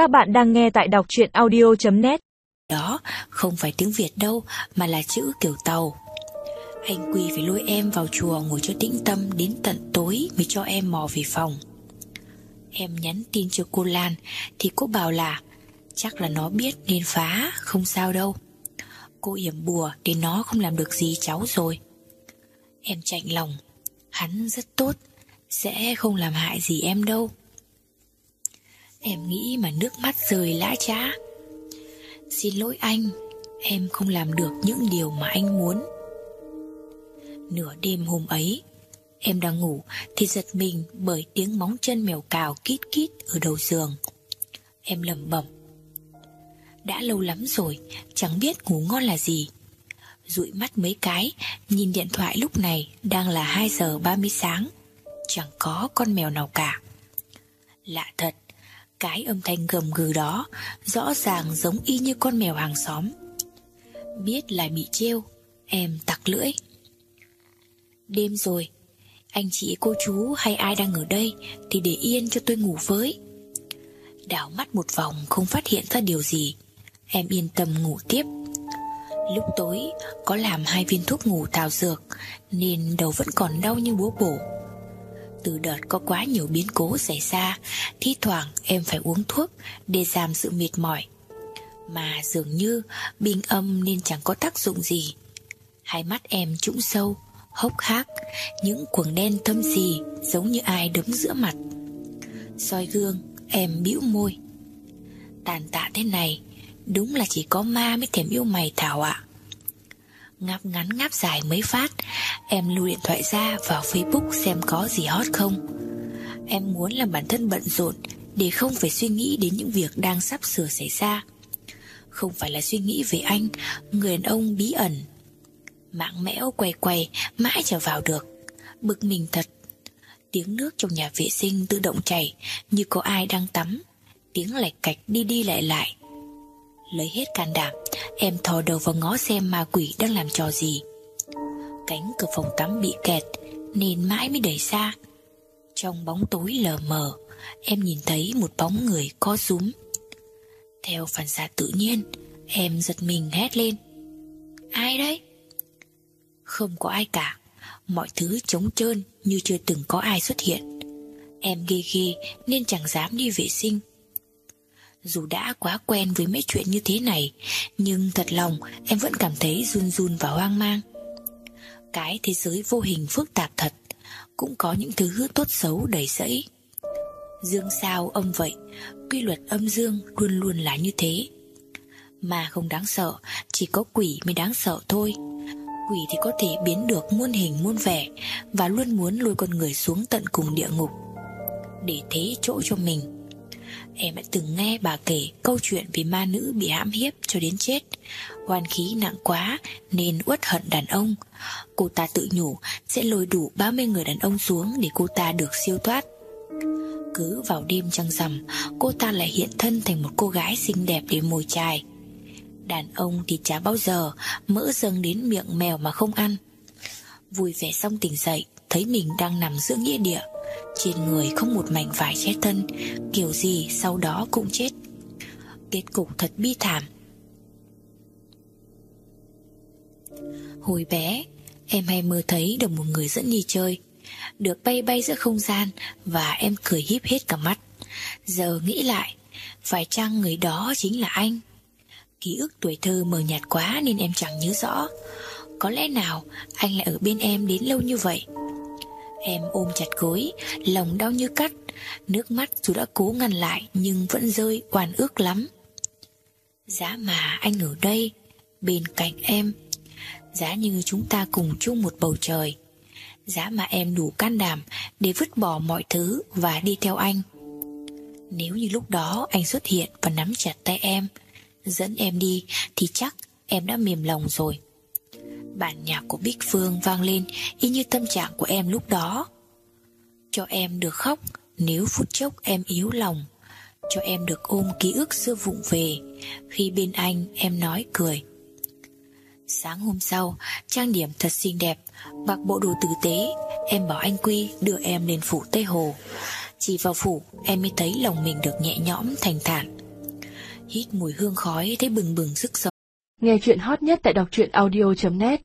Các bạn đang nghe tại đọc chuyện audio.net Đó, không phải tiếng Việt đâu, Mà là chữ kiểu tàu. Anh Quy phải lôi em vào chùa Ngồi cho tĩnh tâm, đến tận tối Mới cho em mò về phòng. Em nhắn tin cho cô Lan, Thì cô bảo là, Chắc là nó biết nên phá, Không sao đâu. Cô yểm bùa để nó không làm được gì cháu rồi. Em chạnh lòng, Hắn rất tốt, Sẽ không làm hại gì em đâu. Em nghĩ mà nước mắt rơi lã trã Xin lỗi anh, Em không làm được những điều mà anh muốn. Nửa đêm hôm ấy, Em đang ngủ Thì giật mình bởi tiếng móng chân mèo cào kít kít ở đầu giường. Em lẩm bẩm, Đã lâu lắm rồi, Chẳng biết ngủ ngon là gì. Dụi mắt mấy cái, Nhìn điện thoại lúc này Đang là 2 giờ 30 sáng. Chẳng có con mèo nào cả. Lạ thật cái âm thanh gầm gừ đó, Rõ ràng giống y như con mèo hàng xóm. Biết là bị trêu, Em tặc lưỡi. Đêm rồi, Anh chị cô chú hay ai đang ở đây Thì để yên cho tôi ngủ với. Đảo mắt một vòng Không phát hiện ra điều gì, Em yên tâm ngủ tiếp. Lúc tối, có làm hai viên thuốc ngủ thảo dược, Nên đầu vẫn còn đau như búa bổ từ đợt có quá nhiều biến cố xảy ra, Thi thoảng em phải uống thuốc Để giảm sự mệt mỏi. Mà dường như bình âm nên chẳng có tác dụng gì. Hai mắt em trũng sâu, Hốc hác, Những quầng đen thâm gì Giống như ai đấm giữa mặt. Soi gương, em bĩu môi. Tàn tạ thế này, Đúng là chỉ có ma mới thèm yêu mày Thảo ạ. Ngáp ngắn ngáp dài mấy phát. Em lưu điện thoại ra vào Facebook xem có gì hot không. Em muốn làm bản thân bận rộn Để không phải suy nghĩ đến những việc đang sắp sửa xảy ra. Không phải là suy nghĩ về anh, Người đàn ông bí ẩn. Mạng mẽo quay quay, Mãi trở vào được. Bực mình thật. Tiếng nước trong nhà vệ sinh tự động chảy, Như có ai đang tắm. Tiếng lạch cạch đi đi lại lại. Lấy hết can đảm Em thò đầu vào ngó xem ma quỷ đang làm trò gì. Cánh cửa phòng tắm bị kẹt Nên mãi mới đẩy ra. Trong bóng tối lờ mờ, Em nhìn thấy một bóng người co rúm. Theo phản xạ tự nhiên, Em giật mình hét lên. Ai đấy? Không có ai cả, Mọi thứ trống trơn như chưa từng có ai xuất hiện. Em ghê ghê nên chẳng dám đi vệ sinh dù đã quá quen với mấy chuyện như thế này, Nhưng thật lòng em vẫn cảm thấy run run và hoang mang. Cái thế giới vô hình phức tạp thật, Cũng có những thứ tốt xấu đầy rẫy. Dương sao âm vậy? Quy luật âm dương luôn luôn là như thế. Mà không đáng sợ, Chỉ có quỷ mới đáng sợ thôi. Quỷ thì có thể biến được muôn hình muôn vẻ Và luôn muốn lôi con người xuống tận cùng địa ngục. Để thế chỗ cho mình Em đã từng nghe bà kể câu chuyện về ma nữ bị hãm hiếp cho đến chết. Hoàn khí nặng quá nên uất hận đàn ông. Cô ta tự nhủ sẽ lôi đủ 30 người đàn ông xuống để cô ta được siêu thoát. Cứ vào đêm trăng rằm, Cô ta lại hiện thân thành một cô gái xinh đẹp để mồi chài. Đàn ông thì chả bao giờ Mỡ dâng đến miệng mèo mà không ăn. Vui vẻ xong tỉnh dậy, Thấy mình đang nằm giữa nghĩa địa trên người không một mảnh vải che thân, Kiểu gì sau đó cũng chết. Kết cục thật bi thảm. Hồi bé, Em hay mơ thấy được một người dẫn đi chơi. Được bay bay giữa không gian Và em cười híp hết cả mắt. Giờ nghĩ lại, Phải chăng người đó chính là anh? Ký ức tuổi thơ mờ nhạt quá Nên em chẳng nhớ rõ. Có lẽ nào anh lại ở bên em đến lâu như vậy? Em ôm chặt gối, Lòng đau như cắt. Nước mắt dù đã cố ngăn lại, Nhưng vẫn rơi oan ước lắm. Giá mà anh ở đây, Bên cạnh em. Giá như chúng ta cùng chung một bầu trời. Giá mà em đủ can đảm Để vứt bỏ mọi thứ Và đi theo anh. Nếu như lúc đó anh xuất hiện Và nắm chặt tay em, Dẫn em đi, Thì chắc em đã mềm lòng rồi. Bản nhạc của Bích Phương vang lên y như tâm trạng của em lúc đó. Cho em được khóc nếu phút chốc em yếu lòng. Cho em được ôm ký ức xưa vụng về khi bên anh em nói cười. Sáng hôm sau, trang điểm thật xinh đẹp, mặc bộ đồ tử tế, em bảo anh Quy đưa em lên phủ Tây Hồ. Chỉ vào phủ, em mới thấy lòng mình được nhẹ nhõm thành thản. Hít mùi hương khói thấy bừng bừng sức sống Nghe chuyện hot nhất tại đọc truyện audio.net